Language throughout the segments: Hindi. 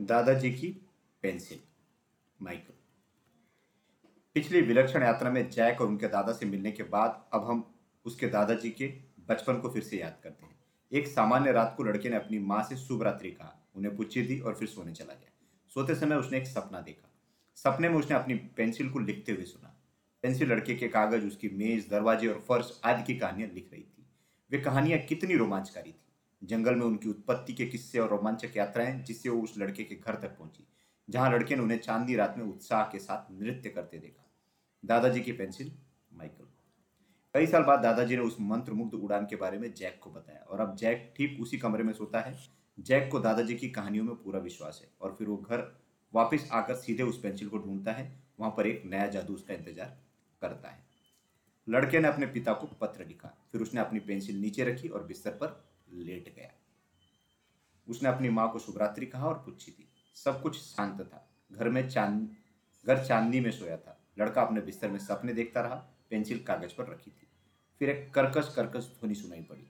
दादाजी की पेंसिल, माइकल। पिछली विलक्षण यात्रा में जैक और उनके दादा से मिलने के बाद अब हम उसके दादाजी के बचपन को फिर से याद करते हैं। एक सामान्य रात को लड़के ने अपनी माँ से शुभ रात्रि कहा। उन्हें पूछी दी और फिर सोने चला गया। सोते समय उसने एक सपना देखा। सपने में उसने अपनी पेंसिल को लिखते हुए सुना। पेंसिल लड़के के कागज़, उसकी मेज, दरवाजे और फर्श आदि की कहानियाँ लिख रही थी। वे कहानियाँ कितनी रोमांचकारी थी। जंगल में उनकी उत्पत्ति के किस्से और रोमांचक यात्राएँ जिससे वो उस लड़के के घर तक पहुँची, जहाँ लड़के ने उन्हें चांदी रात में उत्साह के साथ नृत्य करते देखा। दादाजी की पेंसिल, माइकल। कई साल बाद दादाजी ने उस मंत्र उड़ान के बारे में जैक को बताया और अब जैक ठीक उसी कमरे में सोता है। जैक को दादाजी की कहानियों में पूरा विश्वास है और फिर वो घर वापस आकर सीधे उस पेंसिल को ढूंढता है, वहाँ पर एक नया जादू उसका इंतज़ार करता है। लड़के ने अपने पिता को पत्र लिखा, फिर उसने अपनी पेंसिल नीचे रखी और बिस्तर पर लेट गया। उसने अपनी माँ को शुभरात्रि कहा और पूछी थी। सब कुछ शांत था। घर में चाँद, घर चांदनी में सोया था। लड़का अपने बिस्तर में सपने देखता रहा। पेंसिल कागज़ पर रखी थी। फिर एक कर्कश कर्कश ध्वनि सुनाई पड़ी।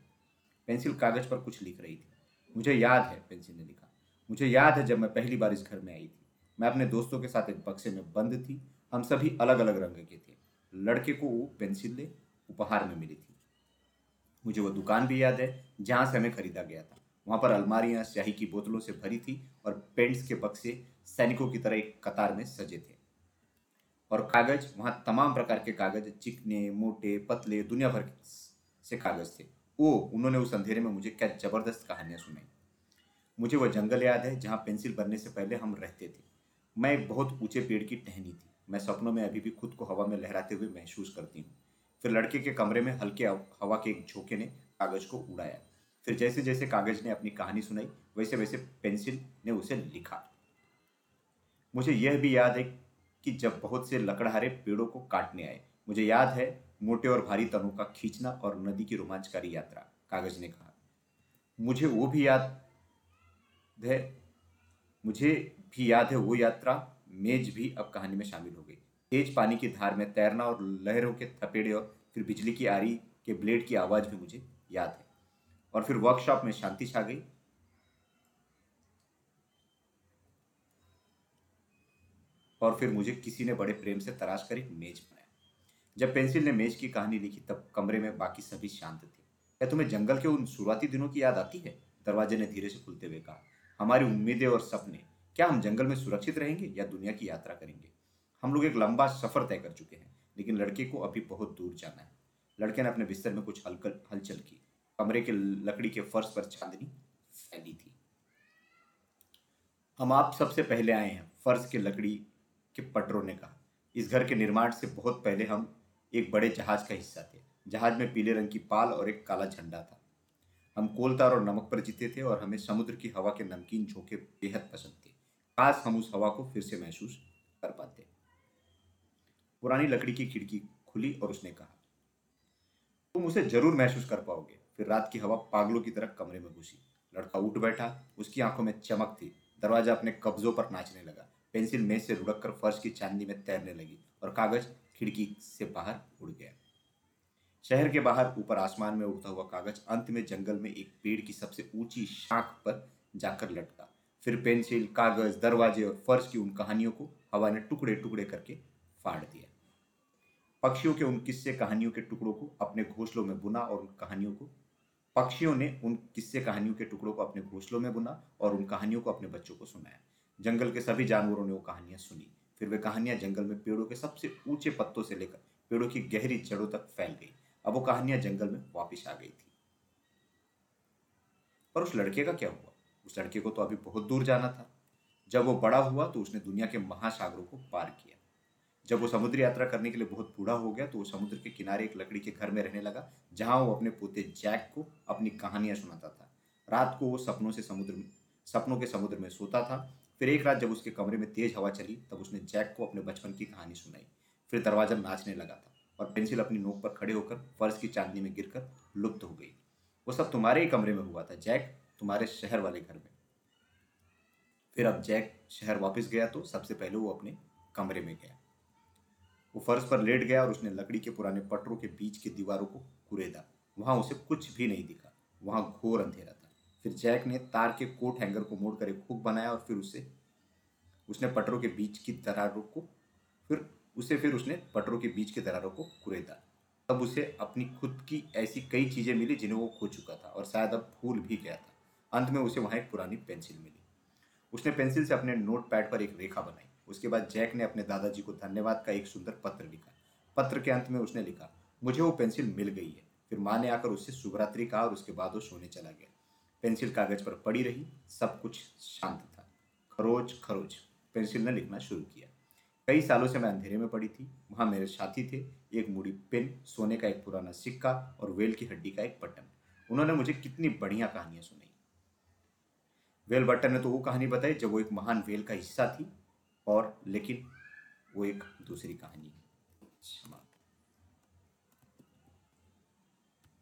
पेंसिल कागज़ पर कुछ लिख रही थी। मुझे याद है, पेंसिल ने लिखा। मुझे याद है जब मैं पहली बार इस घर में आई थी। मैं अपने दोस्तों के साथ एक बक्से में बंद थी। हम सभी अलग अलग रंग के थे। लड़के को वो पेंसिल उपहार में मिली थी। मुझे वो दुकान भी याद है, जहाँ से हमें खरीदा गया था। वहाँ पर अलमारियाँ, स्याही की बोतलों से भरी थी और पेंट्स के बक्से सैनिकों की तरह एक कतार में सजे थे। और कागज़, वहाँ तमाम प्रकार के कागज़, चिकने, मोटे, पतले, दुनिया भर से कागज़ थे। ओ, उन्होंने उस अंधेरे में मुझे क्या ज़बरदस्त कहानियाँ सुनाई। मुझे वह जंगल याद है, जहाँ पेंसिल बनने से पहले हम रहते थे। मैं एक बहुत ऊँचे पेड़ की टहनी थी। मैं सपनों में अभी भी खुद को हवा में लहराते हुए महसूस करती हूँ। फिर लड़के के कमरे में हल्के हवा के एक झोंके ने कागज़ को उड़ाया। फिर जैसे जैसे कागज़ ने अपनी कहानी सुनाई, वैसे वैसे पेंसिल ने उसे लिखा। मुझे यह भी याद है कि जब बहुत से लकड़हारे पेड़ों को काटने आए, मुझे याद है मोटे और भारी तनों का खींचना और नदी की रोमांचकारी यात्रा, कागज़ ने कहा। मुझे वो भी याद है, मुझे भी याद है वो यात्रा, मेज भी अब कहानी में शामिल हो गई। तेज पानी की धार में तैरना और लहरों के थपेड़े और फिर बिजली की आरी के ब्लेड की आवाज़ भी मुझे याद है। और फिर वर्कशॉप में शांति छा गई। और फिर मुझे किसी ने बड़े प्रेम से तराश कर एक मेज बनाया। जब पेंसिल ने मेज की कहानी लिखी, तब कमरे में बाकी सभी शांत थे। क्या तुम्हें जंगल के उन शुरुआती दिनों की याद आती है? दरवाजे ने धीरे से खुलते हुए कहा, हमारी उम्मीदें और सपने, क्या हम जंगल में सुरक्षित रहेंगे या दुनिया की यात्रा करेंगे? हम लोग एक लंबा सफ़र तय कर चुके हैं, लेकिन लड़के को अभी बहुत दूर जाना है। लड़के ने अपने बिस्तर में कुछ हलकल, हलचल की। कमरे के लकड़ी के फर्श पर चांदनी फैली थी। हम आप सबसे पहले आए हैं, फर्श के लकड़ी के पटरों ने कहा। इस घर के निर्माण से बहुत पहले हम एक बड़े जहाज़ का हिस्सा थे। जहाज़ में पीले रंग की पाल और एक काला झंडा था। हम कोलतार और नमक पर जीते थे और हमें समुद्र की हवा के नमकीन झोंके बेहद पसंद थे। काश हम उस हवा को फिर से महसूस कर पाते पुरानी लकड़ी की खिड़की खुली और उसने कहा, तुम उसे ज़रूर महसूस कर पाओगे। फिर रात की हवा पागलों की तरह कमरे में घुसी। लड़का उठ बैठा, उसकी आँखों में चमक थी। दरवाज़ा अपने कब्जों पर नाचने लगा। पेंसिल मेज से रुड़क कर फर्श की चांदी में तैरने लगी और कागज़ खिड़की से बाहर उड़ गया। शहर के बाहर ऊपर आसमान में उड़ता हुआ कागज़ अंत में जंगल में एक पेड़ की सबसे ऊँची शाख पर जाकर लटका। फिर पेंसिल, कागज़, दरवाजे और फर्श की उन कहानियों को हवा ने टुकड़े टुकड़े करके फाड़ दिया। पक्षियों के उन किस्से कहानियों के टुकड़ों को अपने घोंसलों में बुना और उन कहानियों को, पक्षियों ने उन किस्से कहानियों के टुकड़ों को अपने घोंसलों में बुना और उन कहानियों को अपने बच्चों को सुनाया। जंगल के सभी जानवरों ने वो कहानियाँ सुनी। फिर वे कहानियाँ जंगल में पेड़ों के सबसे ऊँचे पत्तों से लेकर पेड़ों की गहरी जड़ों तक फैल गई। अब वो कहानियाँ जंगल में वापिस आ गई थी। पर उस लड़के का क्या हुआ? उस लड़के को तो अभी बहुत दूर जाना था। जब वो बड़ा हुआ तो उसने दुनिया के महासागरों को पार किया। जब वो समुद्र यात्रा करने के लिए बहुत बूढ़ा हो गया तो वो समुद्र के किनारे एक लकड़ी के घर में रहने लगा, जहाँ वो अपने पोते जैक को अपनी कहानियाँ सुनाता था। रात को वो सपनों से समुद्र में सपनों के समुद्र में सोता था। फिर एक रात जब उसके कमरे में तेज हवा चली, तब उसने जैक को अपने बचपन की कहानी सुनाई। फिर दरवाज़ा नाचने लगा था और पेंसिल अपनी नोक पर खड़े होकर फर्श की चांदनी में गिरकर लुप्त हो गई। वो सब तुम्हारे ही कमरे में हुआ था, जैक तुम्हारे शहर वाले घर में। फिर अब जैक शहर वापस गया तो सबसे पहले वो अपने कमरे में गया। वो फर्श पर लेट गया और उसने लकड़ी के पुराने पटरों के बीच की दीवारों को कुरेदा वहाँ उसे कुछ भी नहीं दिखा। वहाँ घोर अंधेरा था। फिर जैक ने तार के कोट हैंगर को मोड़कर एक हुक बनाया और फिर उसे, उसने पटरों के बीच की दरारों को, फिर उसे, फिर उसने पटरों के बीच के दरारों को कुरेदा तब उसे अपनी खुद की ऐसी कई चीज़ें मिली जिन्हें वो खो चुका था और शायद अब भूल भी गया था। अंत में उसे वहाँ एक पुरानी पेंसिल मिली। उसने पेंसिल से अपने नोट पैड पर एक रेखा बनाई। उसके बाद जैक ने अपने दादाजी को धन्यवाद का एक सुंदर पत्र लिखा। पत्र के अंत में उसने लिखा, मुझे वो पेंसिल मिल गई है। फिर माँ ने आकर उससे शुभरात्रि कहा और उसके बाद वो सोने चला गया। पेंसिल कागज़ पर पड़ी रही, सब कुछ शांत था। खरोच खरोच, पेंसिल ने लिखना शुरू किया। कई सालों से मैं अंधेरे में पड़ी थी। वहाँ मेरे साथी थे, एक मुड़ी पेन, सोने का एक पुराना सिक्का और वेल की हड्डी का एक बटन। उन्होंने मुझे कितनी बढ़िया कहानियाँ सुनाई। वेल बटन ने तो वो कहानी बताई जब वो एक महान वेल का हिस्सा थी। और लेकिन वो एक दूसरी कहानी है।